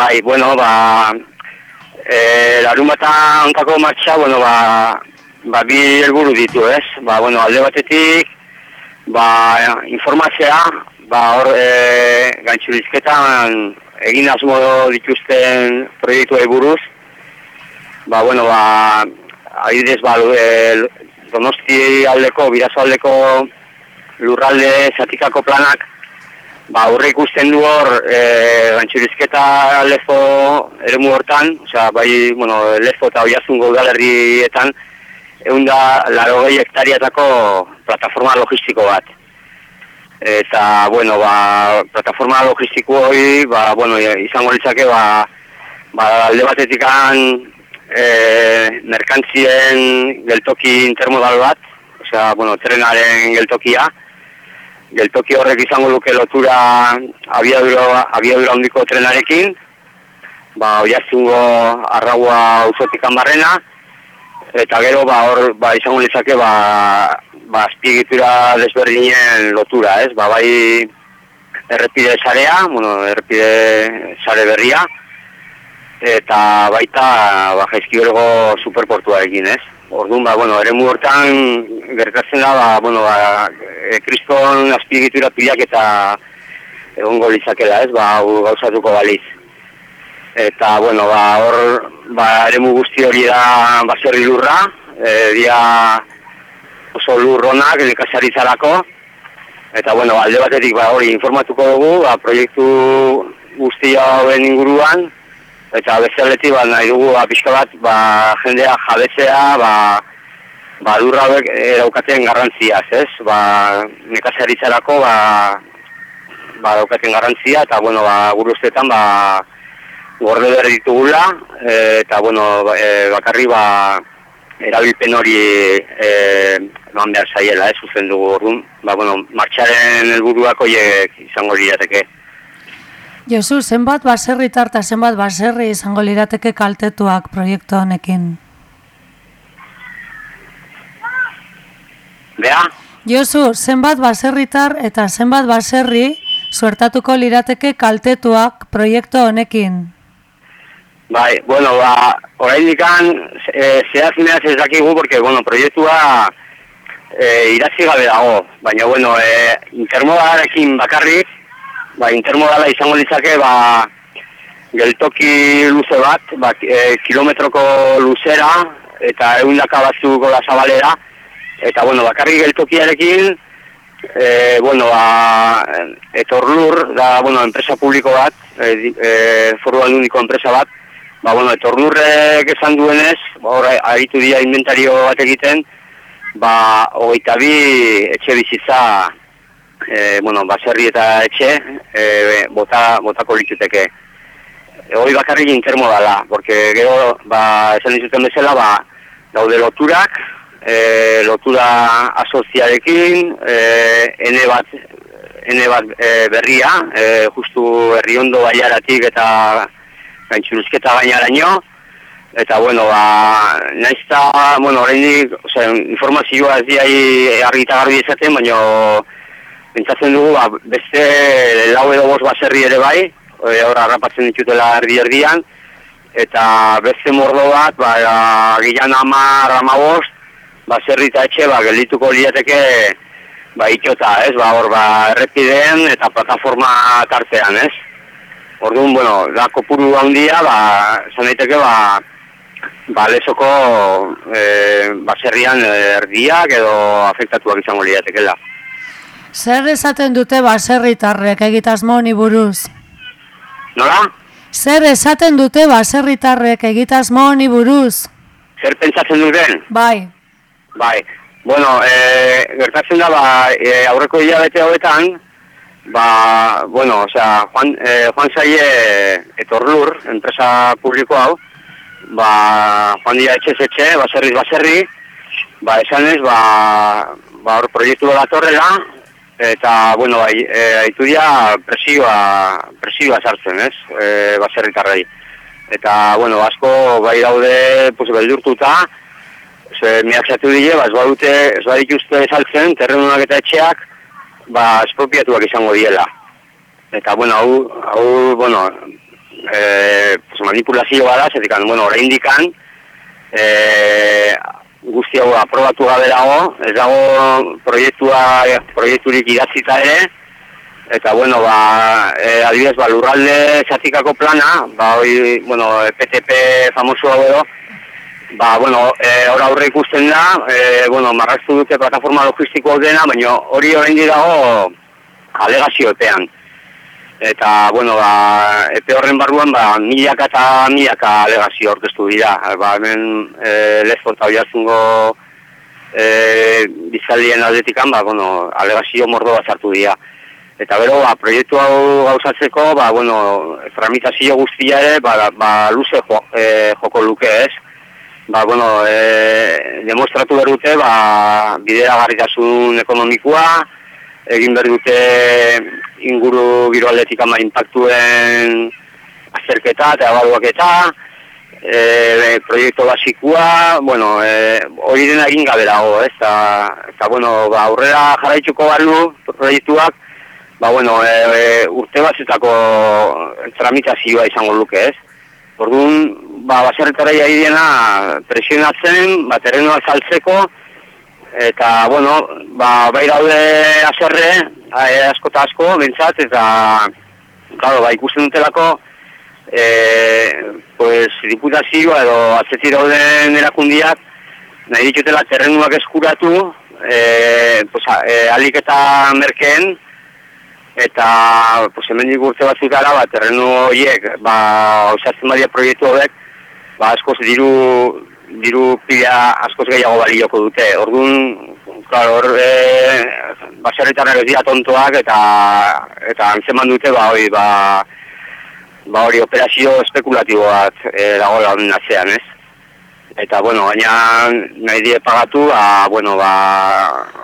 Bai, bueno, ba, e, larun bata ontako martxa, bueno, ba, ba, bi helburu ditu, ez? Ba, bueno, alde batetik, ba, informazioa, ba, hor, e, gantxurizketan egin asmo dituzten proiektu buruz, ba, bueno, ba, adidez, ba, e, donosti aldeko, birazo aldeko lurralde zatikako planak, ba, aurre ikusten du hor, e, gantxurizketa lefo eremu hortan, osea, bai, bueno, lefo eta oiazungo udalerrietan, egun da, laro gehi hektariatako plataforma logistiko bat. Eta, bueno, ba, plataforma logistiko hori, ba, bueno, izango litzake, ba, ba, alde batetikan e, merkantzien geltoki intermodal bat, osea, bueno, trenaren geltokia, geltoki horrek izango luke lotura abiadura, abiadura handiko trenarekin, ba, oiaztungo arraua usotikan barrena, eta gero ba, hor ba, izango litzake ba, ba, azpiegitura desberdinen lotura, ez? Ba, bai errepide sarea, bueno, errepide sare berria, eta baita ba, jaizkibergo superportua egin, ez? Orduan, ba, bueno, ere hortan gertatzen da, ba, bueno, ba, e, kriston azpiegitura pilak eta egongo litzakela, ez, ba, gauzatuko baliz. Eta, bueno, ba, hor, ba, ere guzti hori da baserri lurra, e, dia oso lurronak, nekazaritzarako, eta, bueno, alde batetik, ba, hori informatuko dugu, ba, proiektu guztia hoben inguruan, eta bezaletik ba, nahi dugu ba, pixka bat ba, jendea jabetzea ba, ba, durra hauek daukaten garrantziaz, ez? Ba, nekazaritzarako ba, ba, daukaten garrantzia eta bueno, ba, gure ustetan ba, gorde behar ditugula e, eta bueno, ba, e, bakarri ba, erabilpen hori e, eman behar zaiela, ez? Zuzen dugu orduan, ba, bueno, martxaren helburuak horiek izango lirateke. Josu, zenbat baserri tarta, zenbat baserri izango lirateke kaltetuak proiektu honekin? Bea? Josu, zenbat baserritar eta zenbat baserri suertatuko lirateke kaltetuak proiektu honekin? Bai, bueno, ba, orain dikan, e, zehaz ez dakigu, porque, bueno, proiektua e, iratzi gabe dago, baina, bueno, e, intermodarekin bakarrik, ba, intermodala izango litzake, ba, geltoki luze bat, ba, e, kilometroko luzera, eta egun daka batzuko da zabalera, eta, bueno, bakarri geltokiarekin, e, bueno, ba, etorlur, da, bueno, enpresa publiko bat, e, e, foru alduniko enpresa bat, ba, bueno, etorlurrek esan duenez, ba, horre, aritu dira inventario bat egiten, ba, hogeita bi etxe bizitza e, bueno, baserri eta etxe, e, bota, botako lituteke. Hoi bakarrik intermodala, porque gero, ba, esan dizuten bezala, ba, daude loturak, e, lotura asoziarekin, e, ene bat, ene bat e, berria, e, justu herri ondo baiaratik eta gaintxuruzketa gainaraino, eta bueno, ba, naizta, bueno, horrein informazioa ez diai argita garbi ezaten, baina pentsatzen dugu, ba, beste lau edo bost baserri ere bai, horra harrapatzen ditutela erdi erdian, eta beste mordo bat, ba, gilan ama, ama bost, baserri eta etxe, ba, geldituko liateke, ba, itxota, ez, ba, hor, ba, errepideen eta plataforma tartean, ez. Orduan, bueno, da kopuru handia, ba, zan daiteke, ba, ba, lesoko e, baserrian erdiak edo afektatuak izango liatekela. Zer esaten dute baserritarrek egitasmo honi buruz? Nola? Zer esaten dute baserritarrek egitasmo honi buruz? Zer pentsatzen duten? Bai. Bai. Bueno, e, gertatzen da, ba, e, aurreko hilabete hobetan, ba, bueno, osea, Juan, e, Juan Saie etorlur, enpresa publiko hau, ba, Juan Dia etxe, baserri, baserri, ba, esan ez, ba, ba, hor proiektu da torrela, eta bueno, bai, e, aitu dia presioa, presioa sartzen, ez? E, baserritarrei. Eta, bueno, asko bai daude, pues, beldurtuta, ze miaksatu dile, ba, ez badute, ez badituzte saltzen, terrenunak eta etxeak, ba, espropiatuak izango diela. Eta, bueno, hau, hau, bueno, e, pues, manipulazio bada, zetik, bueno, orain dikan, e, guzti hau aprobatu gabe dago, ez dago proiektua, proiekturik idatzita ere, eta bueno, ba, e, adibidez, ba, lurralde zatikako plana, ba, hoi, bueno, PTP famoso hau edo, ba, bueno, e, ora aurre ikusten da, e, bueno, marraztu dute plataforma logistiko dena, baina hori horrein dago alegazio epean. Eta, bueno, ba, epe horren barruan, ba, milaka eta milaka alegazio orkestu dira. Ba, hemen e, lezko eta oiazungo e, bizaldien aldetikan, ba, bueno, alegazio mordo bat sartu dira. Eta bero, ba, proiektu hau gauzatzeko, ba, bueno, tramitazio guztia ere, ba, ba luze jo, e, joko luke ez. Ba, bueno, e, demostratu berute, ba, bidera garritasun ekonomikoa, egin behar dute inguru giro aldetik ama impactuen azerketa eta abaduak eta e, proiektu basikua, bueno, e, hori dena egin gabe dago, ez? Eta, bueno, ba, aurrera jarraitzuko balu proiektuak, ba, bueno, e, e, urte batzetako tramitazioa izango luke, ez? Orduan, ba, baserretara jai presionatzen, ba, terrenoa saltzeko, eta, bueno, ba, bai daude azerre, asko eta asko, bintzat, eta, claro, ba, ikusten dutelako, e, pues, diputazioa edo atzeti dauden erakundiak, nahi ditutela terrenuak eskuratu, e, pues, e, alik eta merkeen, eta, pues, hemen urte batzuk gara, ba, terrenu horiek, ba, osatzen badia proiektu horiek, ba, askoz diru, diru pila askoz gehiago balioko dute. Orduan, claro, hor e, baserritarrak ez dira tontoak eta eta antzeman dute ba hori ba ba hori operazio espekulatibo bat e, dago lan atzean, ez? Eta bueno, baina nahi die pagatu, ba, bueno, ba,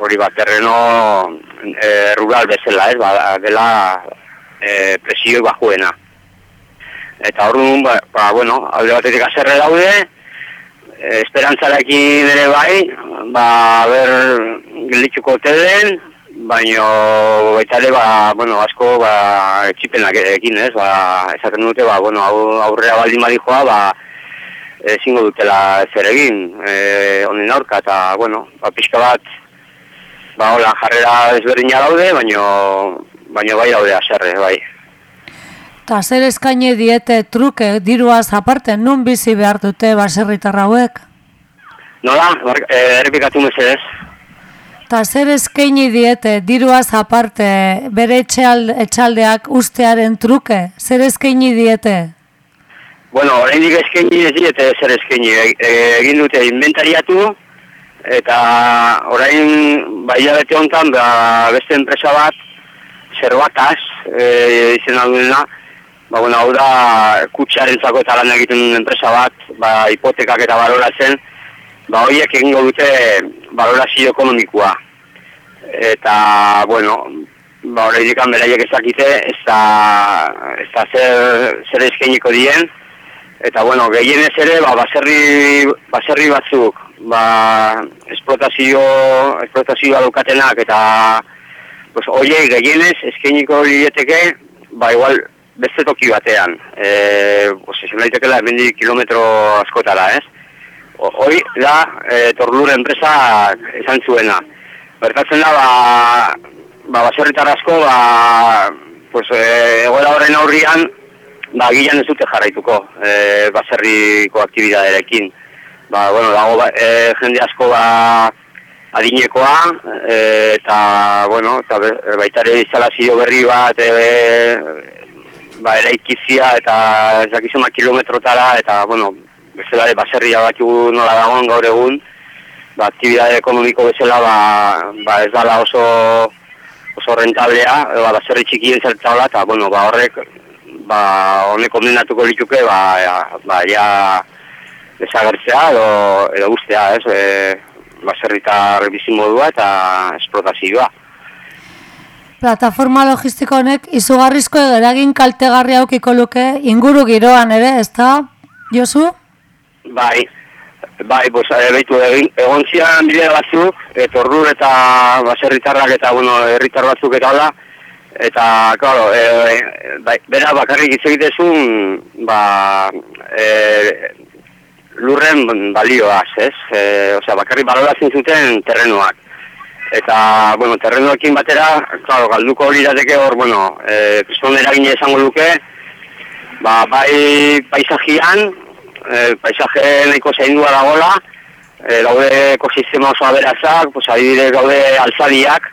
hori bat terreno e, rural bezala, ez? Ba, dela e, presio bajuena. Eta orduan, ba, ba, bueno, alde batetik azerre daude, esperantzarekin ere bai, ba, ber, gelditzuko den, baino baita ere, ba, bueno, asko, ba, etxipenak ekin, ez, ba, esaten dute, ba, bueno, aurrera baldin joa, ba, ezingo dutela zer egin, e, honen aurka, eta, bueno, ba, pixka bat, ba, hola, jarrera ezberdina daude, baino, baino bai daude aserre, bai. Ta zer eskaini diete truke diruaz aparte nun bizi behar dute baserritar hauek? Nola, eh, errepikatu mesedez. Ta zer eskaini diete diruaz aparte bere etxaldeak ustearen truke? Zer eskaini diete? Bueno, oraindik eskaini ez diete zer eskaini. E, e, egin dute inventariatu eta orain baia bete hontan ba, beste enpresa bat zerbataz e, izena duena ba, bueno, hau da kutsaren zako eta lan egiten duen enpresa bat, ba, hipotekak eta baloratzen, ba, horiek egingo dute balorazio ekonomikoa. Eta, bueno, ba, hori dikan beraiek ezakite, ez da, ez da zer, zer eskeniko dien, eta, bueno, gehienez ere, ba, baserri, baserri batzuk, ba, esplotazio, esplotazioa dukatenak, eta, pues, oie, gehienez, eskeniko dieteke, ba, igual, beste toki batean. E, pues, esan daitekela hemen kilometro askotara, ez? Hoi da, e, torlur enpresa esan zuena. Bertatzen da, ba, ba baserritar asko, ba, pues, e, egoera horren aurrian, ba, gilan ez dute jarraituko, e, baserriko aktibidaderekin. Ba, bueno, dago, ba, e, jende asko, ba, adinekoa, e, eta, bueno, eta baitare instalazio berri bat, e, ba, eraikizia eta ezakizuma kilometrotara eta, bueno, bezala de baserria bakigu nola dagoen gaur egun, ba, aktibidade ekonomiko bezala ba, ba ez dala oso oso rentablea, ba, baserri txikien zertzala, eta, bueno, ba, horrek, ba, honek ondenatuko dituke, ba, ja, ba, ja, desagertzea edo, edo guztea, ez, e, baserritar bizimodua eta esplotazioa. Plataforma logistiko honek izugarrizko eragin kaltegarri aukiko luke inguru giroan ere, ez da, Josu? Bai, bai, bos, e, behitu, egon zian bidea batzuk, etorrur eta baserritarrak eta, bueno, herritar batzuk eta hola, Eta, claro, e, bai, bera bakarrik hitz ba, e, lurren balioaz, ez? E, osea, bakarrik baloratzen zuten terrenoak. Eta, bueno, terrenoekin batera, claro, galduko hori dateke hor, bueno, e, kriston eragine esango duke, ba, bai paisajian, e, paisaje nahiko zaindua dagoela, e, daude ekosistema oso aberazak, pues, adibidez daude alzadiak,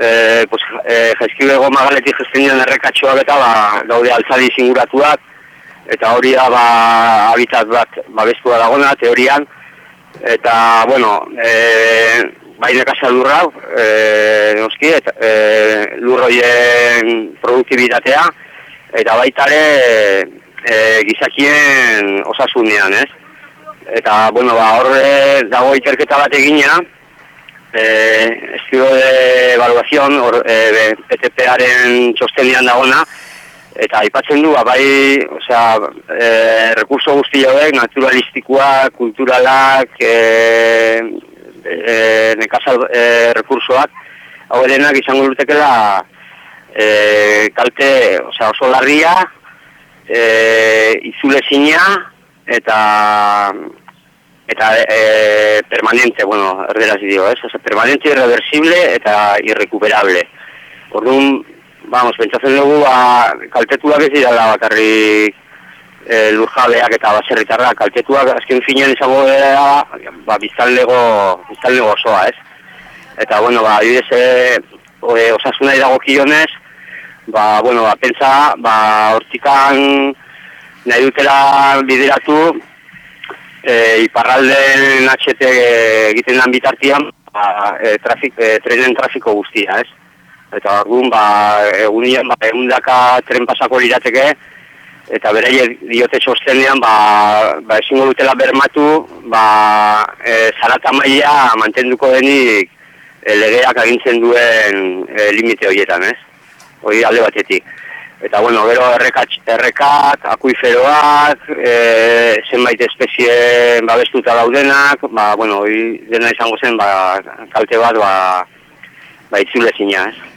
e, pues, e, jaizkibego magaletik gestenian errekatxoak eta ba, daude altzadi zinguratuak, eta hori da ba, habitat bat babestua dagona, teorian, eta, bueno, e, bai nekasa lurra, e, noski, eta e, lurroien produktibitatea, eta baita ere e, gizakien osasunean, ez? Eta, bueno, ba, horre dago ikerketa bat egina, eh, estudio de evaluación or, eh, ETP-aren txostenian dagona, eta aipatzen du, ba, bai, osea, eh, rekurso guzti hauek, naturalistikoa, kulturalak, eh, eh, nekazal eh, rekursoak, hau edenak izango dutekela eh, kalte, osea, oso larria, eh, izule eta eta e, permanente, bueno, erderaz dio, ez? Oso, permanente, irreversible eta irrecuperable. Orduan, vamos, pentsatzen dugu, ba, kaltetuak ez dira da bakarri e, lurjabeak eta baserritarra, kaltetuak azken finean izango da, ba, biztanlego, biztanlego osoa, ez? Eta, bueno, ba, adibidez, e, e, osasuna idago kionez, ba, bueno, ba, pentsa, ba, hortikan nahi dutela bideratu, e, iparralden HT egiten dan bitartian ba, e, trafik, e, trenen trafiko guztia, ez? Eta orduan, ba, egunien, ba, egun daka tren pasako lirateke, eta bere diote txostenean, ba, ba, ezingo dutela bermatu, ba, e, zarata maila mantenduko denik e, legeak agintzen duen e, limite horietan, ez? Hori alde batetik. Eta, bueno, gero errekak, errekak akuiferoak, e, zenbait espezie babestuta daudenak, ba, bueno, dena izango zen, ba, kalte bat, ba, ba itzule zina, ez.